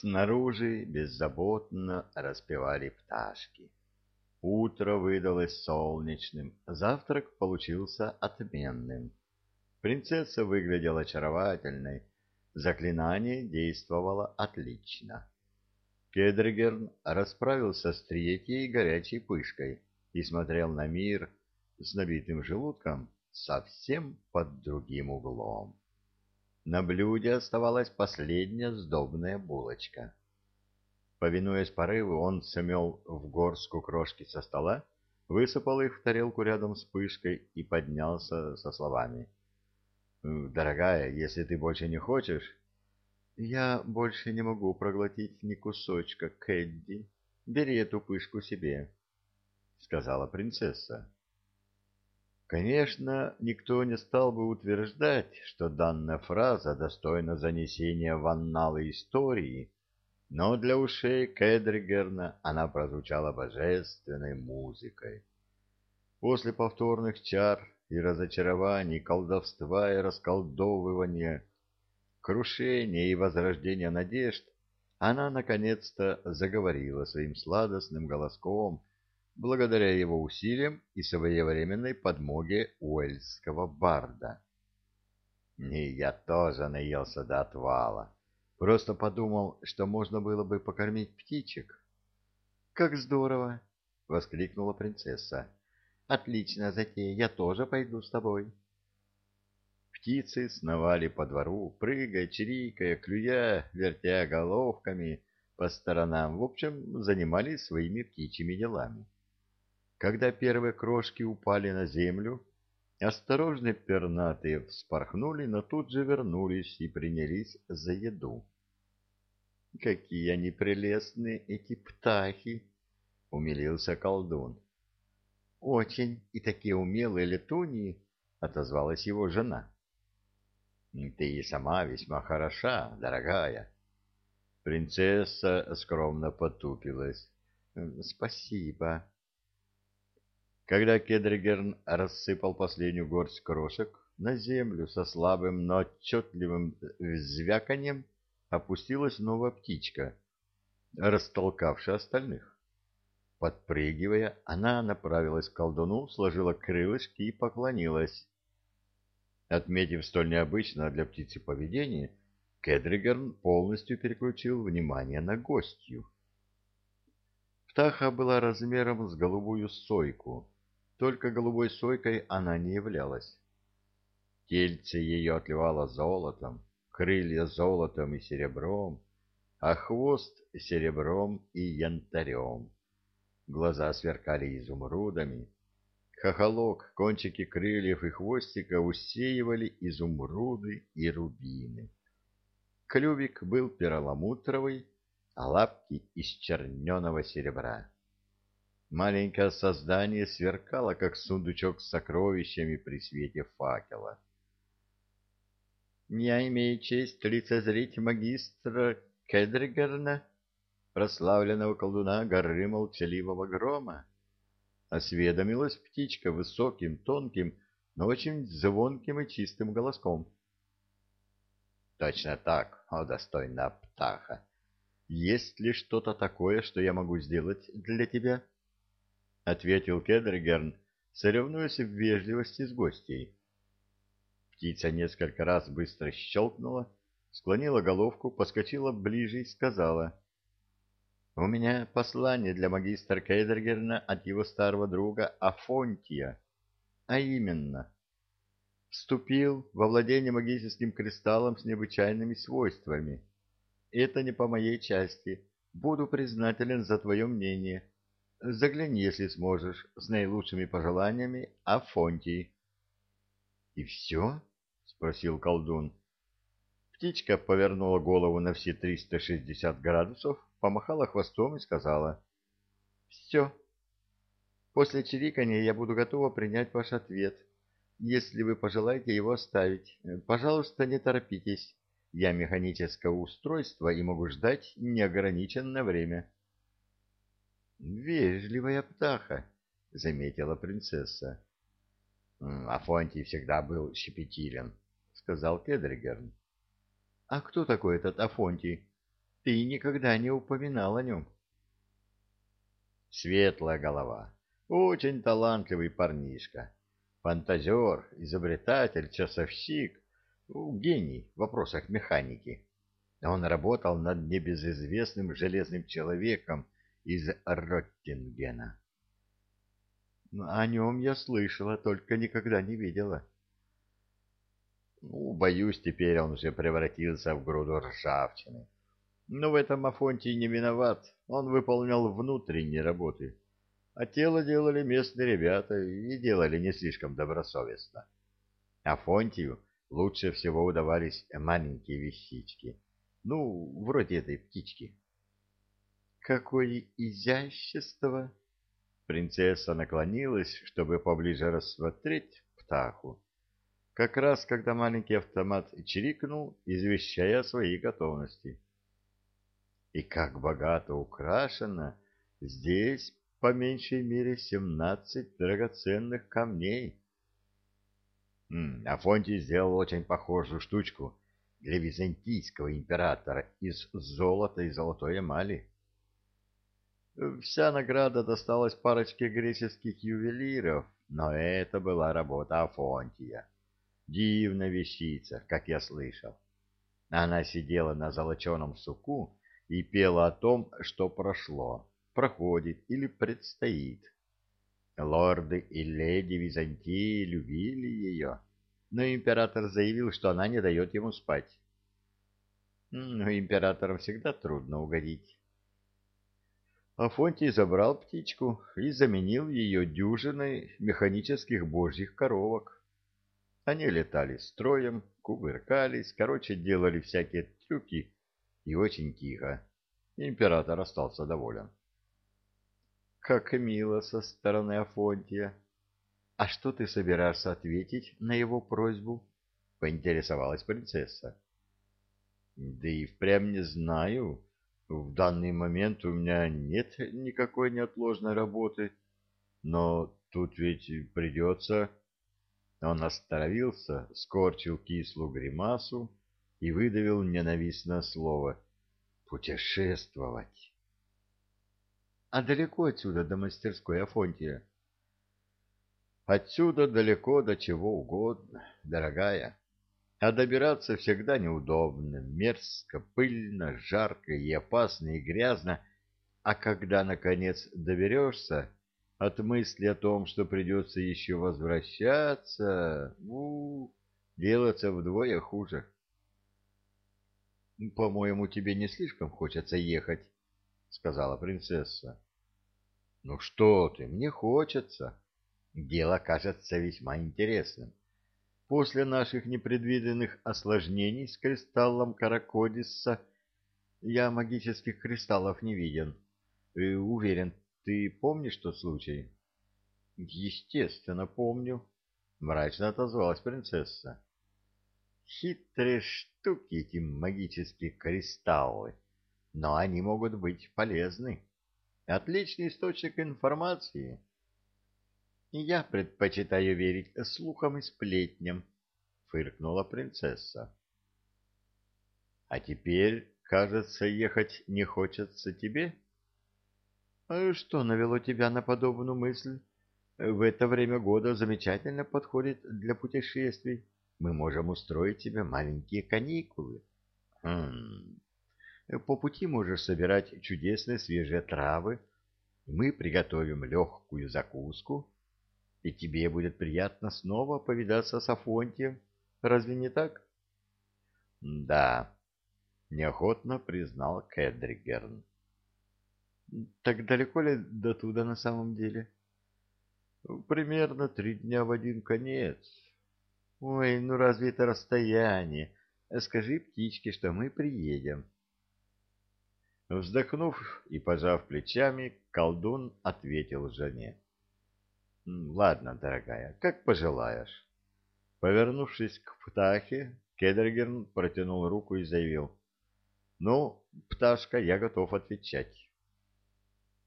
Снаружи беззаботно распевали пташки. Утро выдалось солнечным, завтрак получился отменным. Принцесса выглядела очаровательной, заклинание действовало отлично. Кедригерн расправился с третьей горячей пышкой и смотрел на мир с набитым желудком совсем под другим углом. На блюде оставалась последняя сдобная булочка. Повинуясь порыву, он смел в горстку крошки со стола, высыпал их в тарелку рядом с пышкой и поднялся со словами. «Дорогая, если ты больше не хочешь...» «Я больше не могу проглотить ни кусочка, Кэдди. Бери эту пышку себе», — сказала принцесса. Конечно, никто не стал бы утверждать, что данная фраза достойна занесения в анналы истории, но для ушей Кедригерна она прозвучала божественной музыкой. После повторных чар и разочарований, колдовства и расколдовывания, крушения и возрождения надежд, она наконец-то заговорила своим сладостным голоском, благодаря его усилиям и своевременной подмоге уэльского барда. И я тоже наелся до отвала. Просто подумал, что можно было бы покормить птичек. — Как здорово! — воскликнула принцесса. — Отлично, затея, я тоже пойду с тобой. Птицы сновали по двору, прыгая, чирикая, клюя, вертя головками по сторонам, в общем, занимались своими птичьими делами. Когда первые крошки упали на землю, осторожные пернатые вспорхнули, но тут же вернулись и принялись за еду. «Какие они прелестные, эти птахи!» — умилился колдун. «Очень, и такие умелые летуньи!» — отозвалась его жена. «Ты и сама весьма хороша, дорогая!» Принцесса скромно потупилась. «Спасибо!» Когда Кедригерн рассыпал последнюю горсть крошек, на землю со слабым, но отчетливым звяканьем опустилась новая птичка, растолкавшая остальных. Подпрыгивая, она направилась к колдуну, сложила крылышки и поклонилась. Отметив столь необычное для птицы поведение, Кедригерн полностью переключил внимание на гостью. Птаха была размером с голубую сойку, только голубой сойкой она не являлась. Тельце ее отливало золотом, крылья золотом и серебром, а хвост серебром и янтарем. Глаза сверкали изумрудами. Хохолок, кончики крыльев и хвостика усеивали изумруды и рубины. Клювик был перламутровый, а лапки из черненого серебра. Маленькое создание сверкало, как сундучок с сокровищами при свете факела. «Я имею честь лицезреть магистра Кедригерна, прославленного колдуна горы молчаливого грома», — осведомилась птичка высоким, тонким, но очень звонким и чистым голоском. «Точно так, о достойная птаха! Есть ли что-то такое, что я могу сделать для тебя?» — ответил Кедригерн, соревнуясь в вежливости с гостей. Птица несколько раз быстро щелкнула, склонила головку, поскочила ближе и сказала. — У меня послание для магистра Кедригерна от его старого друга Афонтия. А именно, вступил во владение магическим кристаллом с необычайными свойствами. Это не по моей части. Буду признателен за твое мнение. — Загляни, если сможешь, с наилучшими пожеланиями, Афонтий. — И все? — спросил колдун. Птичка повернула голову на все триста шестьдесят градусов, помахала хвостом и сказала. — Все. После чирикания я буду готова принять ваш ответ, если вы пожелаете его оставить. Пожалуйста, не торопитесь. Я механическое устройство и могу ждать неограниченное время. — Вежливая птаха, заметила принцесса. Афонтий всегда был щепетилен, сказал Кедригерн. А кто такой этот Афонтий? ты никогда не упоминал о нем. Светлая голова, очень талантливый парнишка, фантазер, изобретатель, часовщик, гений в вопросах механики. Он работал над небезызвестным железным человеком из Роттингена. О нем я слышала, только никогда не видела. Ну, боюсь, теперь он уже превратился в груду ржавчины. Но в этом Афонтий не виноват. Он выполнял внутренние работы. А тело делали местные ребята и делали не слишком добросовестно. Афонтию лучше всего удавались маленькие вещички. Ну, вроде этой птички. Какое изящество! Принцесса наклонилась, чтобы поближе рассмотреть птаху. Как раз, когда маленький автомат чирикнул, извещая о своей готовности. И как богато украшено! Здесь по меньшей мере семнадцать драгоценных камней. Афонтий сделал очень похожую штучку для византийского императора из золота и золотой эмали. Вся награда досталась парочке греческих ювелиров, но это была работа Афонтия. Дивная вещица, как я слышал. Она сидела на золоченом суку и пела о том, что прошло, проходит или предстоит. Лорды и леди Византии любили ее, но император заявил, что она не дает ему спать. Но императорам всегда трудно угодить. Афонтий забрал птичку и заменил ее дюжиной механических божьих коровок. Они летали строем, кувыркались, короче, делали всякие трюки и очень тихо. Император остался доволен. Как мило со стороны Афонтия. А что ты собираешься ответить на его просьбу? Поинтересовалась принцесса. Да и впрямь не знаю. В данный момент у меня нет никакой неотложной работы, но тут ведь придется... Он остановился, скорчил кислую гримасу и выдавил ненавистное слово «путешествовать». «А далеко отсюда до мастерской Афонтия?» «Отсюда далеко до чего угодно, дорогая». А добираться всегда неудобно, мерзко, пыльно, жарко и опасно и грязно, а когда, наконец, доберешься, от мысли о том, что придется еще возвращаться, ну, делаться вдвое хуже. — По-моему, тебе не слишком хочется ехать, — сказала принцесса. — Ну что ты, мне хочется. Дело кажется весьма интересным. — После наших непредвиденных осложнений с кристаллом Каракодиса я магических кристаллов не виден. И уверен, ты помнишь тот случай? — Естественно, помню, — мрачно отозвалась принцесса. — Хитрые штуки эти магические кристаллы, но они могут быть полезны. Отличный источник информации. Я предпочитаю верить слухам и сплетням, — фыркнула принцесса. — А теперь, кажется, ехать не хочется тебе? — Что навело тебя на подобную мысль? В это время года замечательно подходит для путешествий. Мы можем устроить тебе маленькие каникулы. Хм. По пути можешь собирать чудесные свежие травы. Мы приготовим легкую закуску и тебе будет приятно снова повидаться с Афонтием. Разве не так? — Да, — неохотно признал Кедригерн. — Так далеко ли до туда на самом деле? — Примерно три дня в один конец. — Ой, ну разве это расстояние? Скажи птичке, что мы приедем. Вздохнув и пожав плечами, колдун ответил жене. — Ладно, дорогая, как пожелаешь. Повернувшись к птахе, Кедергерн протянул руку и заявил. Ну, пташка, я готов отвечать.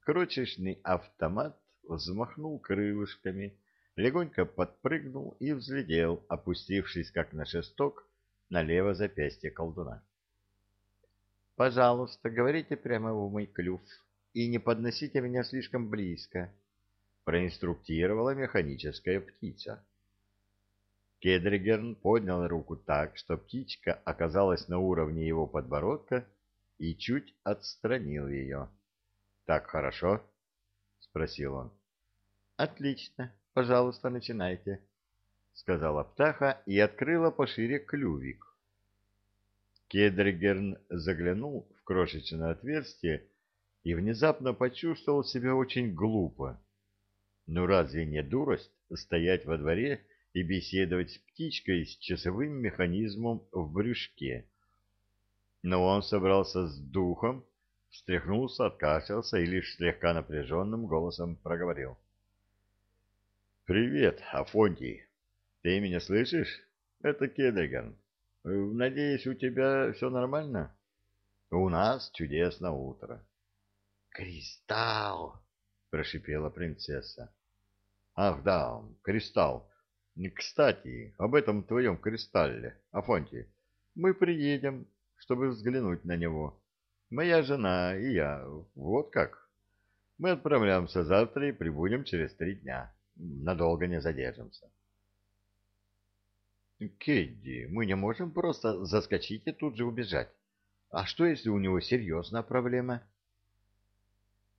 Крочечный автомат взмахнул крылышками, легонько подпрыгнул и взлетел, опустившись, как на шесток, на лево запястье колдуна. Пожалуйста, говорите прямо в мой клюв и не подносите меня слишком близко, проинструктировала механическая птица. Кедригерн поднял руку так, что птичка оказалась на уровне его подбородка и чуть отстранил ее. — Так хорошо? — спросил он. — Отлично. Пожалуйста, начинайте, — сказала птаха и открыла пошире клювик. Кедригерн заглянул в крошечное отверстие и внезапно почувствовал себя очень глупо. Ну разве не дурость стоять во дворе и беседовать с птичкой с часовым механизмом в брюшке? Но он собрался с духом, встряхнулся, откашлялся и лишь слегка напряженным голосом проговорил. — Привет, Афонтий. Ты меня слышишь? Это Кедриган. Надеюсь, у тебя все нормально? У нас чудесное утро. Кристалл, прошипела принцесса. Ах, да, кристалл. Кстати, об этом твоем кристалле, Афонтий. Мы приедем, чтобы взглянуть на него. Моя жена и я. Вот как. Мы отправляемся завтра и прибудем через три дня. Надолго не задержимся. Кедди, мы не можем просто заскочить и тут же убежать. А что, если у него серьезная проблема?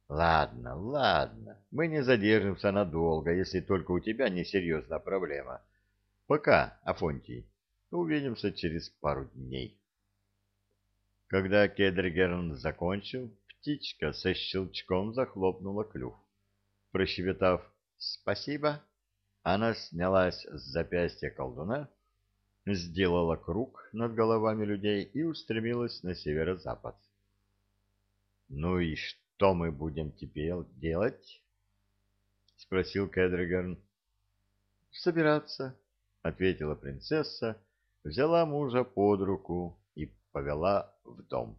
Ладно, ладно, мы не задержимся надолго, если только у тебя не серьезная проблема. Пока, Афонтий. Увидимся через пару дней. Когда Кедригерн закончил, птичка со щелчком захлопнула клюв. Прощебетав «Спасибо», она снялась с запястья колдуна сделала круг над головами людей и устремилась на северо-запад. — Ну и что мы будем теперь делать? — спросил Кедриган. — Собираться, — ответила принцесса, взяла мужа под руку и повела в дом.